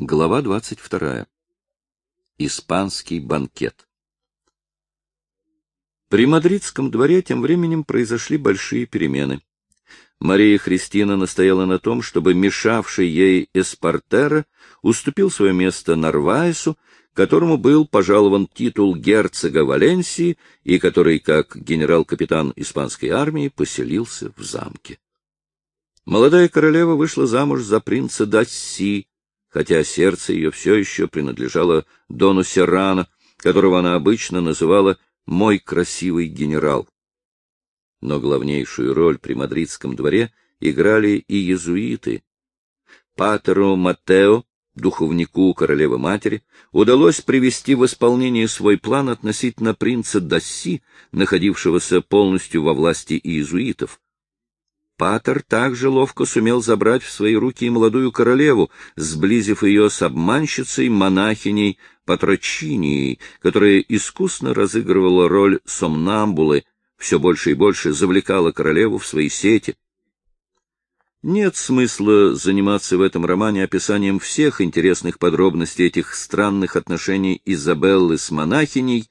Глава 22. Испанский банкет. При мадридском дворе тем временем произошли большие перемены. Мария Христина настояла на том, чтобы мешавший ей Эспартера уступил свое место Нарваесу, которому был пожалован титул герцога Валенсии и который, как генерал-капитан испанской армии, поселился в замке. Молодая королева вышла замуж за принца Дасси, хотя сердце ее все еще принадлежало Дону Серрано, которого она обычно называла «мой красивый генерал». Но главнейшую роль при мадридском дворе играли и иезуиты. Патеру Матео, духовнику королевы-матери, удалось привести в исполнение свой план относительно принца Дасси, находившегося полностью во власти иезуитов, Патер также ловко сумел забрать в свои руки и молодую королеву, сблизив ее с обманщицей-монахиней Патрочинией, которая искусно разыгрывала роль сомнамбулы, все больше и больше завлекала королеву в свои сети. Нет смысла заниматься в этом романе описанием всех интересных подробностей этих странных отношений Изабеллы с монахиней,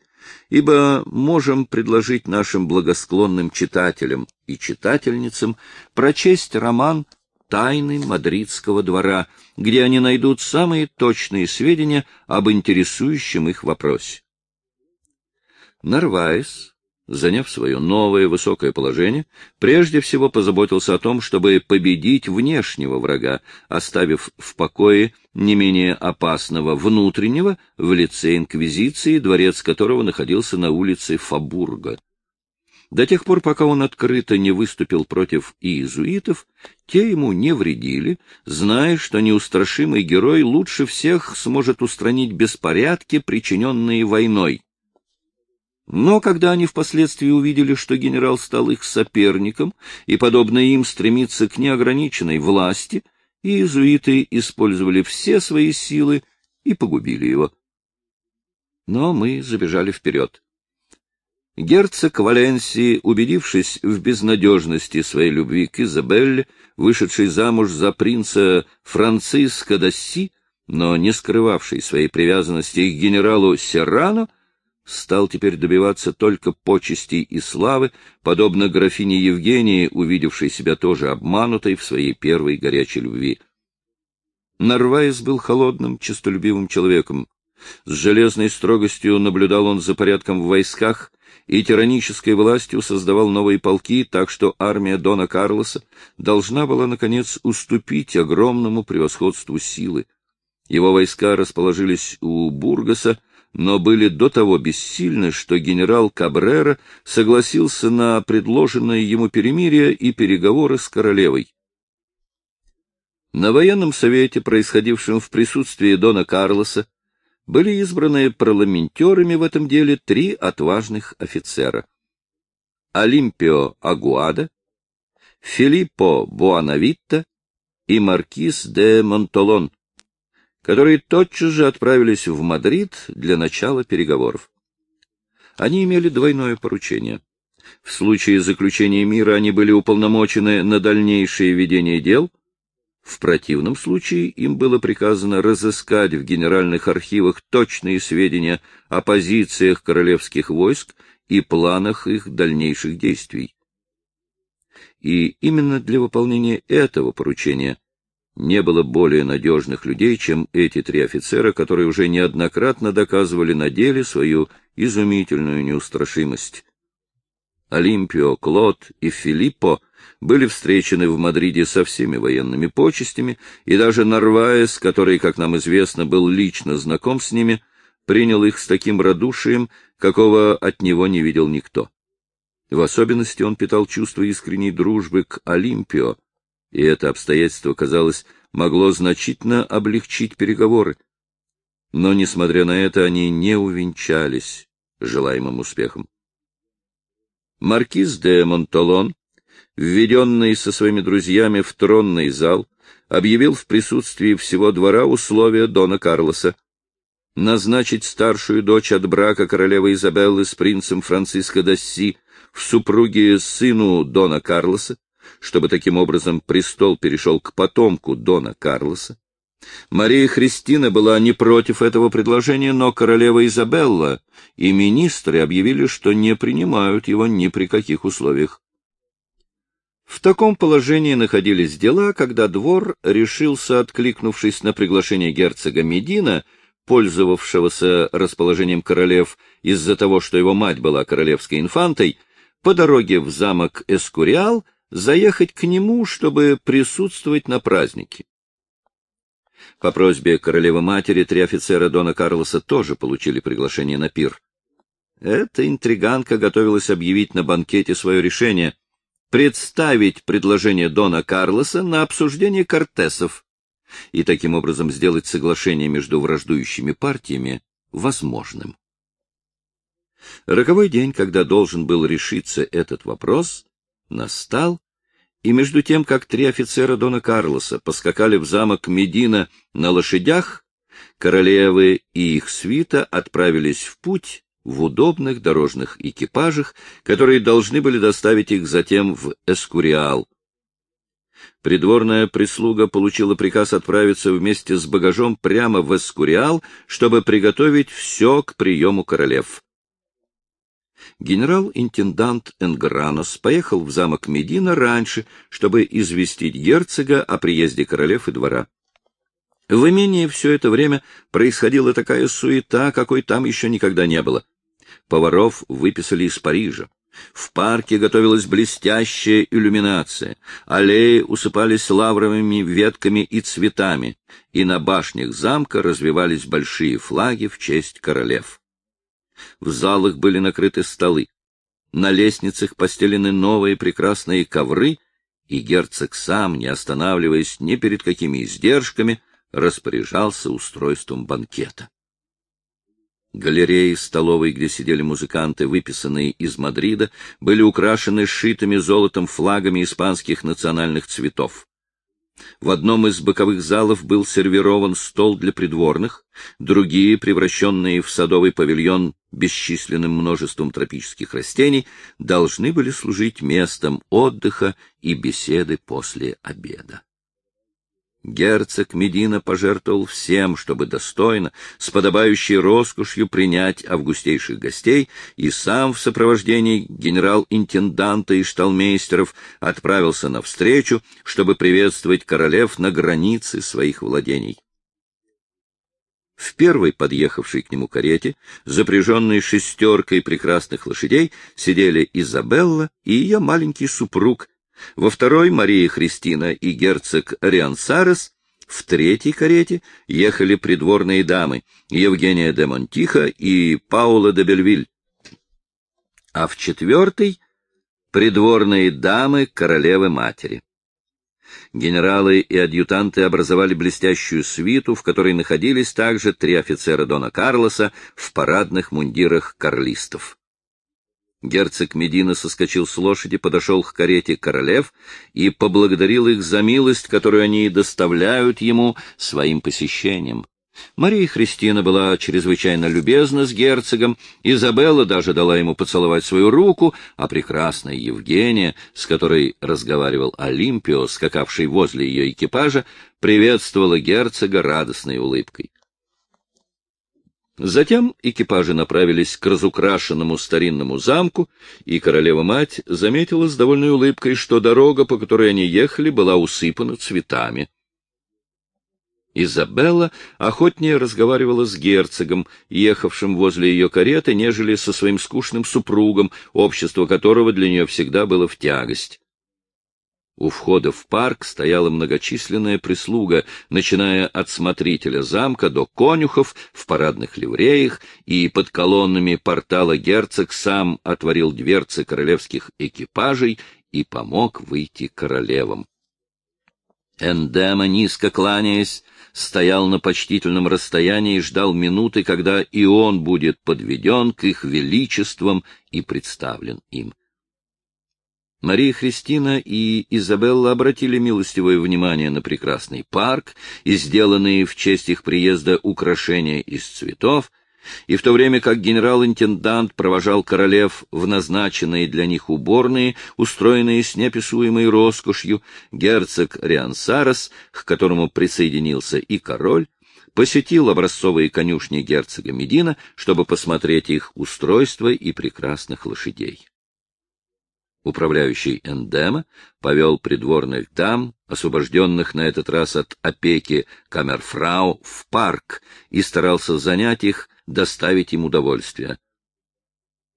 ибо можем предложить нашим благосклонным читателям и читательницам прочесть роман «Тайны мадридского двора», где они найдут самые точные сведения об интересующем их вопросе. Нарвайс заняв свое новое высокое положение, прежде всего позаботился о том, чтобы победить внешнего врага, оставив в покое не менее опасного внутреннего в лице инквизиции, дворец которого находился на улице Фабурга. До тех пор, пока он открыто не выступил против иезуитов, те ему не вредили, зная, что неустрашимый герой лучше всех сможет устранить беспорядки, причиненные войной. Но когда они впоследствии увидели, что генерал стал их соперником и, подобно им, стремится к неограниченной власти, иезуиты использовали все свои силы и погубили его. Но мы забежали вперед. Герцог Валенсии, убедившись в безнадежности своей любви к Изабелле, вышедшей замуж за принца Франциско Дасси, но не скрывавшей своей привязанности к генералу Серрано, стал теперь добиваться только почестей и славы, подобно графине Евгении, увидевшей себя тоже обманутой в своей первой горячей любви. Нарвайс был холодным, честолюбивым человеком. С железной строгостью наблюдал он за порядком в войсках и тиранической властью создавал новые полки, так что армия Дона Карлоса должна была, наконец, уступить огромному превосходству силы. Его войска расположились у Бургаса, но были до того бессильны, что генерал Кабрера согласился на предложенное ему перемирие и переговоры с королевой. На военном совете, происходившем в присутствии Дона Карлоса, были избраны парламентерами в этом деле три отважных офицера. Олимпио Агуада, Филиппо Буанавитта и маркиз де Монтолон, которые тотчас же отправились в Мадрид для начала переговоров. Они имели двойное поручение. В случае заключения мира они были уполномочены на дальнейшее ведение дел, в противном случае им было приказано разыскать в генеральных архивах точные сведения о позициях королевских войск и планах их дальнейших действий. И именно для выполнения этого поручения не было более надежных людей, чем эти три офицера, которые уже неоднократно доказывали на деле свою изумительную неустрашимость. Олимпио, Клод и Филиппо были встречены в Мадриде со всеми военными почестями, и даже Нарваес, который, как нам известно, был лично знаком с ними, принял их с таким радушием, какого от него не видел никто. В особенности он питал чувство искренней дружбы к Олимпио, и это обстоятельство, казалось, могло значительно облегчить переговоры. Но, несмотря на это, они не увенчались желаемым успехом. Маркиз де Монтолон, введенный со своими друзьями в тронный зал, объявил в присутствии всего двора условия Дона Карлоса назначить старшую дочь от брака королевы Изабеллы с принцем Франциско Дасси в супруге сыну Дона Карлоса, чтобы таким образом престол перешел к потомку Дона Карлоса, Мария Христина была не против этого предложения, но королева Изабелла и министры объявили, что не принимают его ни при каких условиях. В таком положении находились дела, когда двор решился, откликнувшись на приглашение герцога Медина, пользовавшегося расположением королев из-за того, что его мать была королевской инфантой, по дороге в замок Эскуриал заехать к нему, чтобы присутствовать на празднике. По просьбе королевы-матери три офицера Дона Карлоса тоже получили приглашение на пир. Эта интриганка готовилась объявить на банкете свое решение — представить предложение Дона Карлоса на обсуждение Кортесов и таким образом сделать соглашение между враждующими партиями возможным. Роковой день, когда должен был решиться этот вопрос, настал, и между тем, как три офицера Дона Карлоса поскакали в замок Медина на лошадях, королевы и их свита отправились в путь в удобных дорожных экипажах, которые должны были доставить их затем в Эскуриал. Придворная прислуга получила приказ отправиться вместе с багажом прямо в Эскуриал, чтобы приготовить все к приему королев. Генерал-интендант Энгранос поехал в замок Медина раньше, чтобы известить герцога о приезде королев и двора. В имении все это время происходила такая суета, какой там еще никогда не было. Поваров выписали из Парижа. В парке готовилась блестящая иллюминация, аллеи усыпались лавровыми ветками и цветами, и на башнях замка развивались большие флаги в честь королев. В залах были накрыты столы, на лестницах постелены новые прекрасные ковры, и герцог сам, не останавливаясь ни перед какими издержками, распоряжался устройством банкета. Галереи столовой, где сидели музыканты, выписанные из Мадрида, были украшены сшитыми золотом флагами испанских национальных цветов. В одном из боковых залов был сервирован стол для придворных, другие, превращенные в садовый павильон бесчисленным множеством тропических растений, должны были служить местом отдыха и беседы после обеда. Герцог Медина пожертвовал всем, чтобы достойно, с подобающей роскошью принять августейших гостей, и сам в сопровождении генерал-интенданта и шталмейстеров отправился навстречу, чтобы приветствовать королев на границе своих владений. В первой подъехавшей к нему карете, запряженной шестеркой прекрасных лошадей, сидели Изабелла и ее маленький супруг во второй Мария Христина и герцог Риансарес, в третьей карете ехали придворные дамы Евгения де Монтиха и Паула де Бельвиль, а в четвертой — придворные дамы королевы-матери. Генералы и адъютанты образовали блестящую свиту, в которой находились также три офицера Дона Карлоса в парадных мундирах карлистов. Герцог Медина соскочил с лошади, подошел к карете королев и поблагодарил их за милость, которую они доставляют ему своим посещением. Мария Христина была чрезвычайно любезна с герцогом, Изабелла даже дала ему поцеловать свою руку, а прекрасная Евгения, с которой разговаривал Олимпио, скакавший возле ее экипажа, приветствовала герцога радостной улыбкой. Затем экипажи направились к разукрашенному старинному замку, и королева-мать заметила с довольной улыбкой, что дорога, по которой они ехали, была усыпана цветами. Изабелла охотнее разговаривала с герцогом, ехавшим возле ее кареты, нежели со своим скучным супругом, общество которого для нее всегда было в тягость. У входа в парк стояла многочисленная прислуга, начиная от смотрителя замка до конюхов в парадных ливреях, и под колоннами портала герцог сам отворил дверцы королевских экипажей и помог выйти королевам. Эндема, низко кланяясь, стоял на почтительном расстоянии и ждал минуты, когда и он будет подведен к их величествам и представлен им. Мария Христина и Изабелла обратили милостивое внимание на прекрасный парк и сделанные в честь их приезда украшения из цветов, И в то время как генерал-интендант провожал королев в назначенные для них уборные, устроенные с неописуемой роскошью, герцог Риансарес, к которому присоединился и король, посетил образцовые конюшни герцога Медина, чтобы посмотреть их устройство и прекрасных лошадей. Управляющий Эндема повел придворных дам, освобожденных на этот раз от опеки камерфрау, в парк и старался занять их, доставить им удовольствие.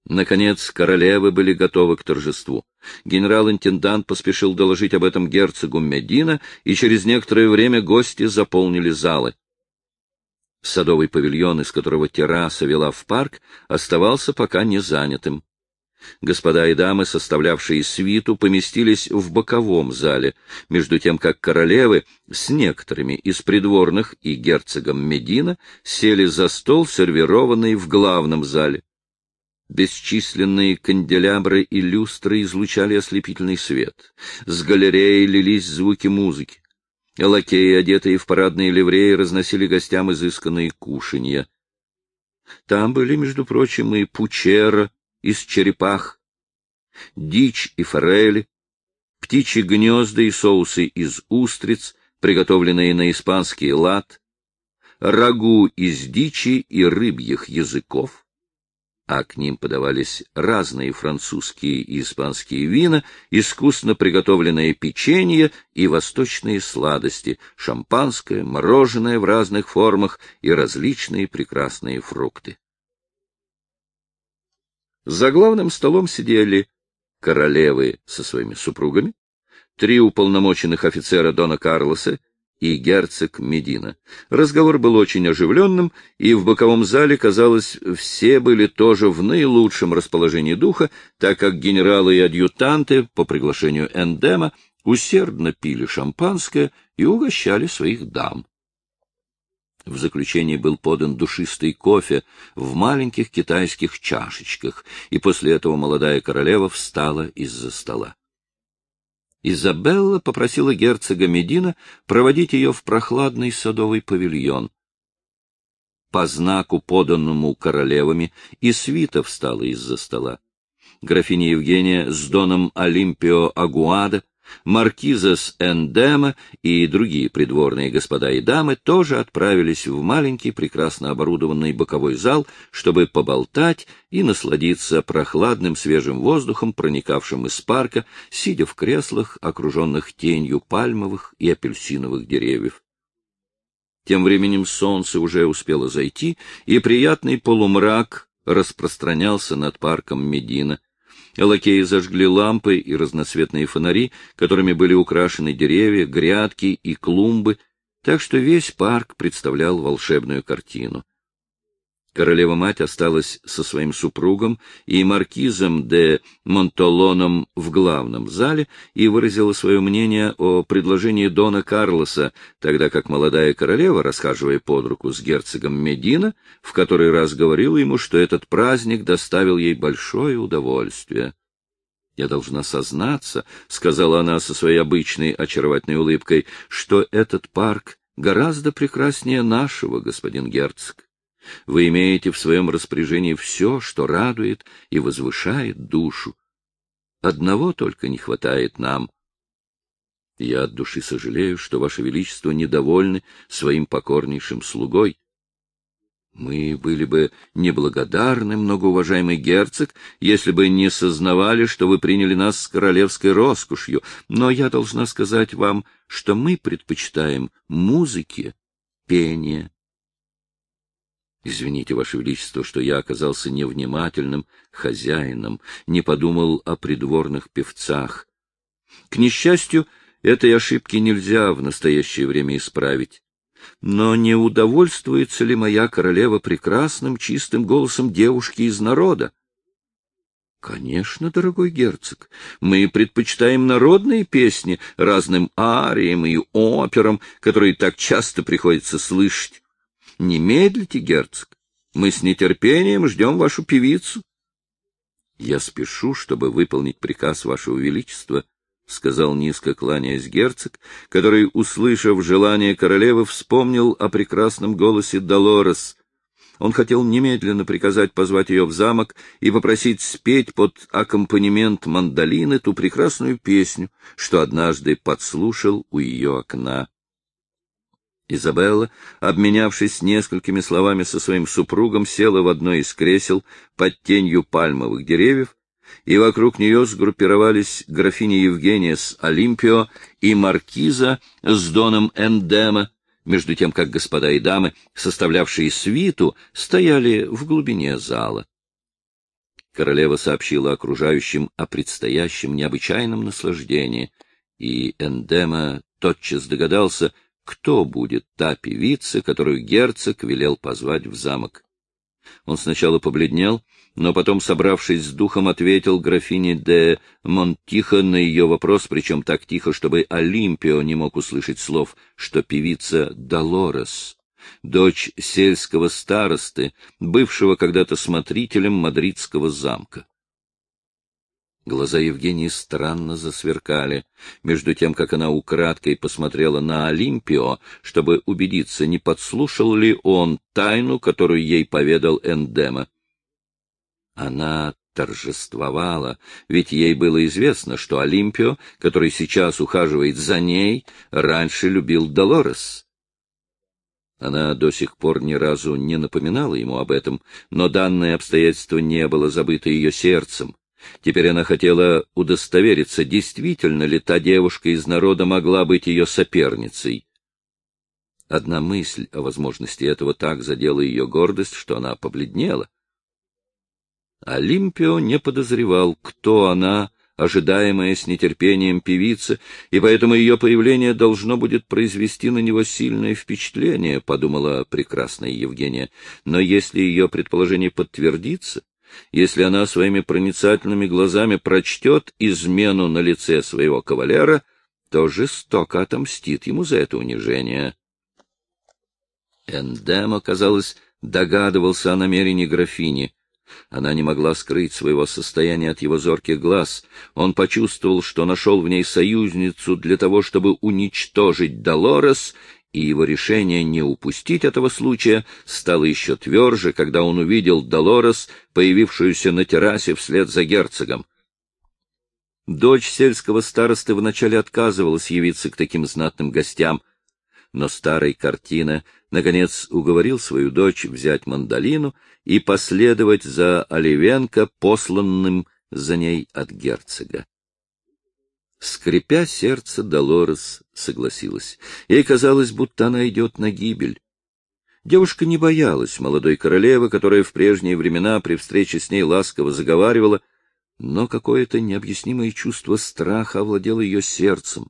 Наконец, королевы были готовы к торжеству. Генерал-интендант поспешил доложить об этом герцогу Медина, и через некоторое время гости заполнили залы. Садовый павильон, из которого терраса вела в парк, оставался пока не занятым. Господа и дамы, составлявшие свиту, поместились в боковом зале, между тем как королевы с некоторыми из придворных и герцогом Медина сели за стол, сервированный в главном зале. Бесчисленные канделябры и люстры излучали ослепительный свет. С галереи лились звуки музыки. Лакеи, одетые в парадные ливреи, разносили гостям изысканные кушанья. Там были, между прочим, и пучера, из черепах, дичь и форели, птичьи гнезда и соусы из устриц, приготовленные на испанский лад, рагу из дичи и рыбьих языков, а к ним подавались разные французские и испанские вина, искусно приготовленное печенье и восточные сладости, шампанское, мороженое в разных формах и различные прекрасные фрукты. За главным столом сидели королевы со своими супругами, три уполномоченных офицера Дона Карлоса и герцог Медина. Разговор был очень оживленным, и в боковом зале, казалось, все были тоже в наилучшем расположении духа, так как генералы и адъютанты по приглашению Эндема усердно пили шампанское и угощали своих дам. В заключении был подан душистый кофе в маленьких китайских чашечках, и после этого молодая королева встала из-за стола. Изабелла попросила герцога Медина проводить ее в прохладный садовый павильон. По знаку, поданному королевами, и свита встала из-за стола. Графиня Евгения с доном Олимпио Агуада Маркизас Эндема и другие придворные господа и дамы тоже отправились в маленький прекрасно оборудованный боковой зал, чтобы поболтать и насладиться прохладным свежим воздухом, проникавшим из парка, сидя в креслах, окруженных тенью пальмовых и апельсиновых деревьев. Тем временем солнце уже успело зайти, и приятный полумрак распространялся над парком Медина — Лакеи зажгли лампы и разноцветные фонари, которыми были украшены деревья, грядки и клумбы, так что весь парк представлял волшебную картину. Королева-мать осталась со своим супругом и маркизом де Монтолоном в главном зале и выразила свое мнение о предложении Дона Карлоса, тогда как молодая королева, расхаживая под руку с герцогом Медина, в который раз говорила ему, что этот праздник доставил ей большое удовольствие. «Я должна сознаться», — сказала она со своей обычной очаровательной улыбкой, — «что этот парк гораздо прекраснее нашего, господин герцог». Вы имеете в своем распоряжении все, что радует и возвышает душу. Одного только не хватает нам. Я от души сожалею, что Ваше Величество недовольны своим покорнейшим слугой. Мы были бы неблагодарны, многоуважаемый герцог, если бы не сознавали, что вы приняли нас с королевской роскошью, но я должна сказать вам, что мы предпочитаем музыке пение. Извините, Ваше Величество, что я оказался невнимательным хозяином, не подумал о придворных певцах. К несчастью, этой ошибки нельзя в настоящее время исправить. Но не удовольствуется ли моя королева прекрасным чистым голосом девушки из народа? Конечно, дорогой герцог, мы предпочитаем народные песни разным ариям и операм, которые так часто приходится слышать. Не медлите, герцог. Мы с нетерпением ждем вашу певицу. — Я спешу, чтобы выполнить приказ вашего величества, — сказал низко кланяясь герцог, который, услышав желание королевы, вспомнил о прекрасном голосе Долорес. Он хотел немедленно приказать позвать ее в замок и попросить спеть под аккомпанемент мандолины ту прекрасную песню, что однажды подслушал у ее окна. Изабелла, обменявшись несколькими словами со своим супругом, села в одно из кресел под тенью пальмовых деревьев, и вокруг нее сгруппировались графиня Евгения с Олимпио и маркиза с Доном Эндема, между тем как господа и дамы, составлявшие свиту, стояли в глубине зала. Королева сообщила окружающим о предстоящем необычайном наслаждении, и Эндема тотчас догадался, кто будет та певица, которую герцог велел позвать в замок. Он сначала побледнел, но потом, собравшись с духом, ответил графине де Монтихо на ее вопрос, причем так тихо, чтобы Олимпио не мог услышать слов, что певица Долорес, дочь сельского старосты, бывшего когда-то смотрителем мадридского замка. Глаза Евгении странно засверкали, между тем, как она украдкой посмотрела на Олимпио, чтобы убедиться, не подслушал ли он тайну, которую ей поведал Эндема. Она торжествовала, ведь ей было известно, что Олимпио, который сейчас ухаживает за ней, раньше любил Долорес. Она до сих пор ни разу не напоминала ему об этом, но данное обстоятельство не было забыто ее сердцем. Теперь она хотела удостовериться, действительно ли та девушка из народа могла быть ее соперницей. Одна мысль о возможности этого так задела ее гордость, что она побледнела. Олимпио не подозревал, кто она, ожидаемая с нетерпением певица, и поэтому ее появление должно будет произвести на него сильное впечатление, — подумала прекрасная Евгения. Но если ее предположение подтвердится, если она своими проницательными глазами прочтет измену на лице своего кавалера, то жестоко отомстит ему за это унижение. Эндемо, казалось, догадывался о намерении графини. Она не могла скрыть своего состояния от его зорких глаз. Он почувствовал, что нашел в ней союзницу для того, чтобы уничтожить Долорес, и его решение не упустить этого случая стало еще тверже, когда он увидел Долорес, появившуюся на террасе вслед за герцогом. Дочь сельского старосты вначале отказывалась явиться к таким знатным гостям, но старый картина, наконец, уговорил свою дочь взять мандолину и последовать за Оливенко, посланным за ней от герцога. Скрипя сердце, Долорес согласилась. Ей казалось, будто она идет на гибель. Девушка не боялась молодой королевы, которая в прежние времена при встрече с ней ласково заговаривала, но какое-то необъяснимое чувство страха овладело ее сердцем,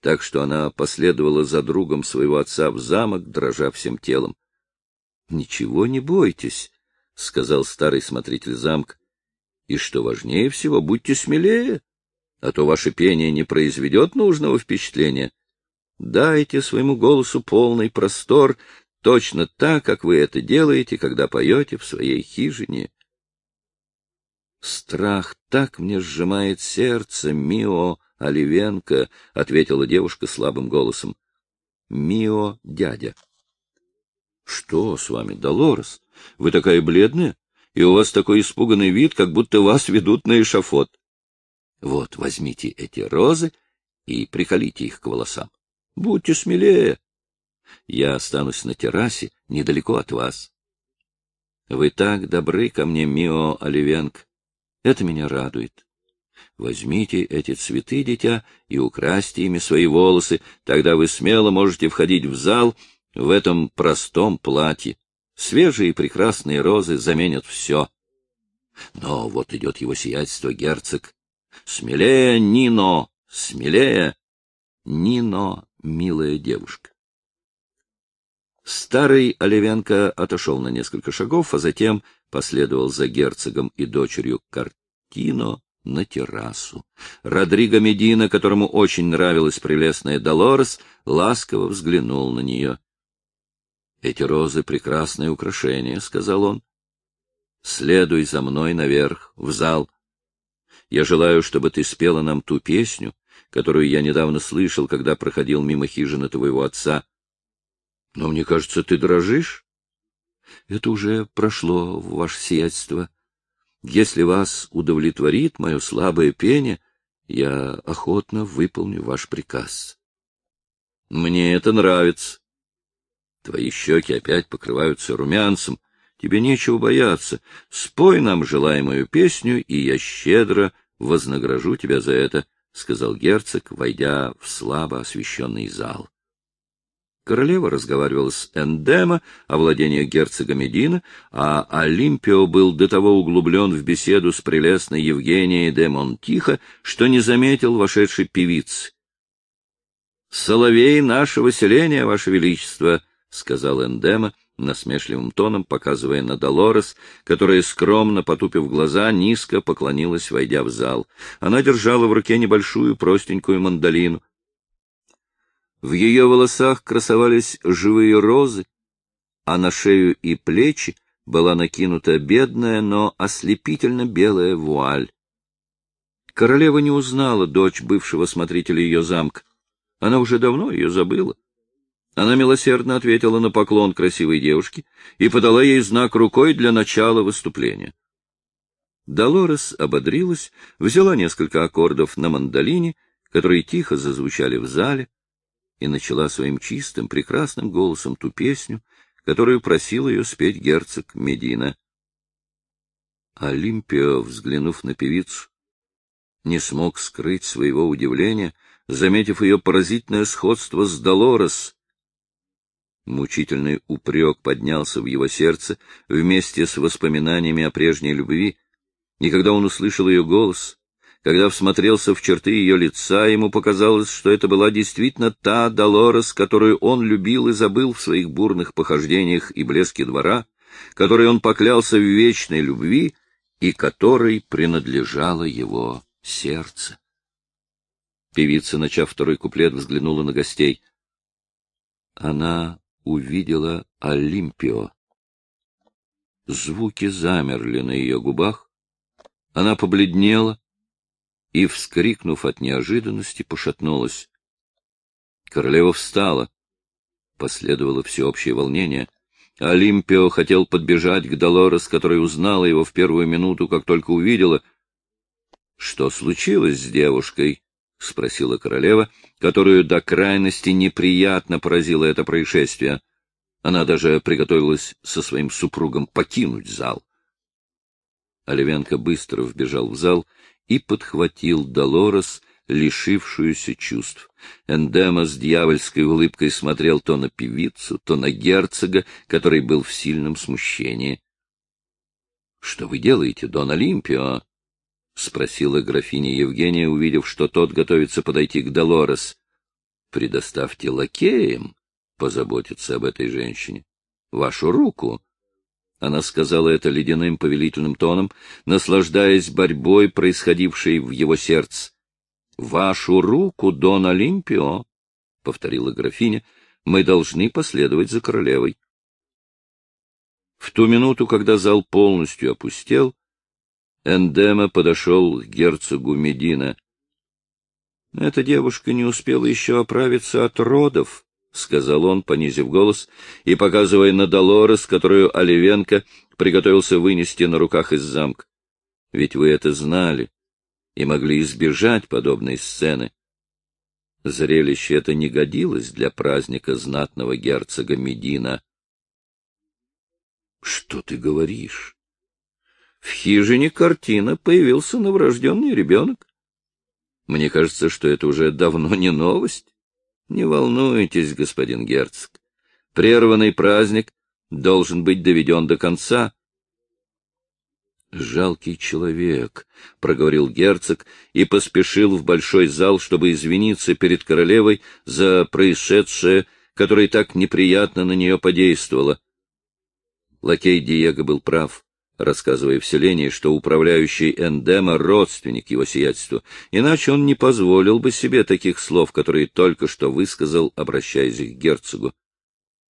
так что она последовала за другом своего отца в замок, дрожа всем телом. — Ничего не бойтесь, — сказал старый смотритель замка, — и, что важнее всего, будьте смелее а то ваше пение не произведет нужного впечатления. Дайте своему голосу полный простор, точно так, как вы это делаете, когда поете в своей хижине. Страх так мне сжимает сердце, Мио Оливенко, — ответила девушка слабым голосом. — Мио, дядя. — Что с вами, Долорес? Вы такая бледная, и у вас такой испуганный вид, как будто вас ведут на эшафот. Вот, возьмите эти розы и приколите их к волосам. Будьте смелее. Я останусь на террасе недалеко от вас. Вы так добры ко мне, Мио Оливенк. Это меня радует. Возьмите эти цветы, дитя, и украсьте ими свои волосы, тогда вы смело можете входить в зал в этом простом платье. Свежие и прекрасные розы заменят все. Но вот идет его сиятельство герцог Смелее, Нино, смелее! Нино, милая девушка. Старый Оливенко отошел на несколько шагов, а затем последовал за герцогом и дочерью Картино на террасу. Родриго Медина, которому очень нравилась прелестная Долорес, ласково взглянул на нее. — Эти розы — прекрасное украшение, — сказал он. — Следуй за мной наверх, в зал. Я желаю, чтобы ты спела нам ту песню, которую я недавно слышал, когда проходил мимо хижины твоего отца. Но мне кажется, ты дрожишь. — Это уже прошло, ваше сиятельство. Если вас удовлетворит мое слабое пение, я охотно выполню ваш приказ. — Мне это нравится. Твои щеки опять покрываются румянцем. Тебе нечего бояться. Спой нам желаемую песню, и я щедро вознагражу тебя за это, — сказал герцог, войдя в слабо освещенный зал. Королева разговаривала с Эндема о владениях герцога Медина, а Олимпио был до того углублен в беседу с прелестной Евгенией де Монтихо, что не заметил вошедшей певицы. — Соловей нашего селения, Ваше Величество! —— сказал Эндема насмешливым тоном, показывая на Долорес, которая, скромно потупив глаза, низко поклонилась, войдя в зал. Она держала в руке небольшую простенькую мандолину. В ее волосах красовались живые розы, а на шею и плечи была накинута бедная, но ослепительно белая вуаль. Королева не узнала дочь бывшего смотрителя ее замка. Она уже давно ее забыла. Она милосердно ответила на поклон красивой девушки и подала ей знак рукой для начала выступления. Долорес ободрилась, взяла несколько аккордов на мандолине, которые тихо зазвучали в зале, и начала своим чистым, прекрасным голосом ту песню, которую просил ее спеть герцог Медина. Олимпио, взглянув на певицу, не смог скрыть своего удивления, заметив ее поразительное сходство с Долорес. Мучительный упрек поднялся в его сердце вместе с воспоминаниями о прежней любви, и когда он услышал ее голос, когда всмотрелся в черты ее лица, ему показалось, что это была действительно та Долорес, которую он любил и забыл в своих бурных похождениях и блеске двора, которой он поклялся в вечной любви и которой принадлежало его сердце. Певица, начав второй куплет, взглянула на гостей. Она увидела Олимпио. Звуки замерли на ее губах. Она побледнела, и, вскрикнув от неожиданности, пошатнулась. Королева встала. Последовало всеобщее волнение. Олимпио хотел подбежать к Долорес, которая узнала его в первую минуту, как только увидела. — Что случилось с девушкой? — спросила королева, которую до крайности неприятно поразило это происшествие. Она даже приготовилась со своим супругом покинуть зал. Оливенко быстро вбежал в зал и подхватил Долорес, лишившуюся чувств. Эндема с дьявольской улыбкой смотрел то на певицу, то на герцога, который был в сильном смущении. — Что вы делаете, Дон Олимпио? — спросила графиня Евгения, увидев, что тот готовится подойти к Долорес. — Предоставьте лакеям позаботиться об этой женщине. Вашу руку. Она сказала это ледяным повелительным тоном, наслаждаясь борьбой, происходившей в его сердце. — Вашу руку, Дон Олимпио, — повторила графиня, — мы должны последовать за королевой. В ту минуту, когда зал полностью опустел, Эндема подошел к герцогу Медина. Эта девушка не успела еще оправиться от родов, — сказал он, понизив голос и показывая на Долорес, которую Оливенко приготовился вынести на руках из замка. — Ведь вы это знали и могли избежать подобной сцены. Зрелище это не годилось для праздника знатного герцога Медина. — Что ты говоришь? В хижине картина появился новорожденный ребенок. Мне кажется, что это уже давно не новость. Не волнуйтесь, господин герцог. Прерванный праздник должен быть доведен до конца. «Жалкий человек», — проговорил герцог и поспешил в большой зал, чтобы извиниться перед королевой за происшедшее, которое так неприятно на нее подействовало. Лакей Диего был прав рассказывая в селении, что управляющий Эндема — родственник его сиятельства, иначе он не позволил бы себе таких слов, которые только что высказал, обращаясь к герцогу.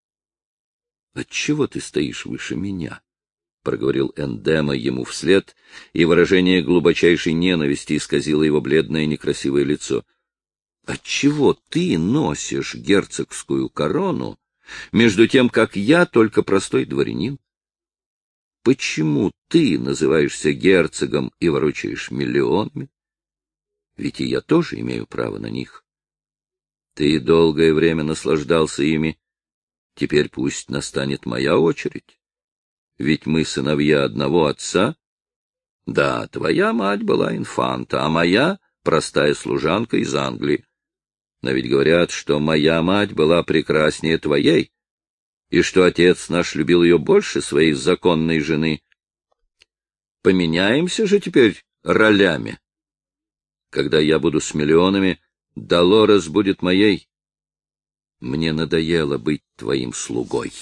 — Отчего ты стоишь выше меня? — проговорил Эндема ему вслед, и выражение глубочайшей ненависти исказило его бледное некрасивое лицо. — Отчего ты носишь герцогскую корону, между тем, как я только простой дворянин? Почему ты называешься герцогом и ворочаешь миллионами? Ведь и я тоже имею право на них. Ты долгое время наслаждался ими. Теперь пусть настанет моя очередь. Ведь мы сыновья одного отца. Да, твоя мать была инфанта, а моя — простая служанка из Англии. Но ведь говорят, что моя мать была прекраснее твоей, и что отец наш любил ее больше своей законной жены. Поменяемся же теперь ролями. Когда я буду с миллионами, Долорес будет моей. Мне надоело быть твоим слугой.